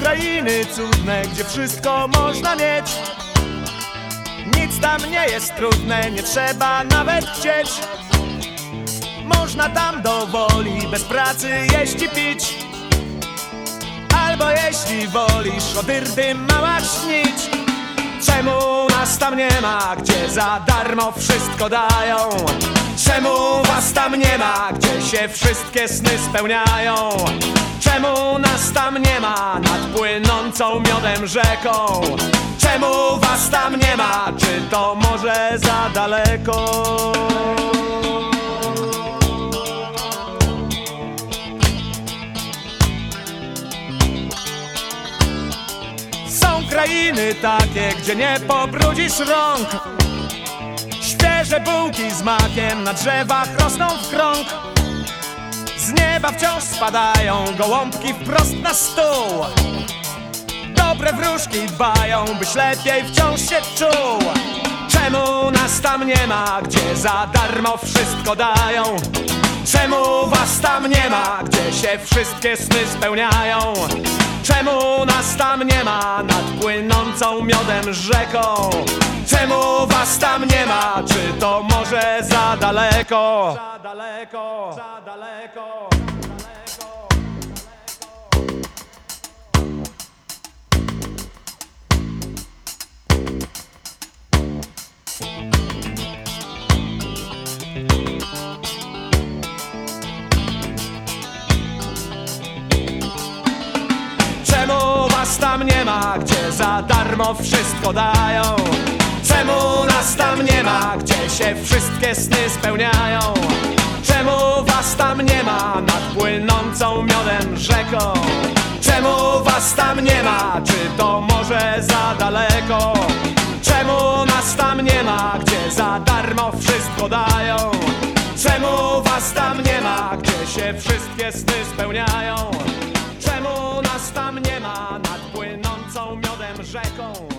krainy cudne, gdzie wszystko można mieć. Nic tam nie jest trudne, nie trzeba nawet chcieć. Można tam do woli, bez pracy jeść i pić. Albo jeśli wolisz, o dyrdy mała śnić Czemu nas tam nie ma, gdzie za darmo wszystko dają? Czemu was tam nie ma, gdzie się wszystkie sny spełniają? Czemu nas tam nie ma nad płynącą miodem rzeką? Czemu was tam nie ma, czy to może za daleko? Krainy takie, gdzie nie pobrudzisz rąk Świeże bułki z makiem na drzewach rosną w krąg Z nieba wciąż spadają gołąbki wprost na stół Dobre wróżki dbają, byś lepiej wciąż się czuł Czemu nas tam nie ma, gdzie za darmo wszystko dają? Czemu was tam nie ma, gdzie się wszystkie sny spełniają? Nas tam nie ma nad płynącą miodem rzeką? Czemu was tam nie ma, czy to może za daleko? Za daleko, za daleko, Czemu was tam nie ma, gdzie za darmo wszystko dają? Czemu nas tam nie ma, gdzie się wszystkie sny spełniają? Czemu was tam nie ma nad płynącą miodem rzeką? Czemu was tam nie ma, czy to może za daleko? Czemu nas tam nie ma, gdzie za darmo wszystko dają? Czemu was tam nie ma, gdzie się wszystkie sny spełniają? Nie ma nad płynącą miodem rzeką?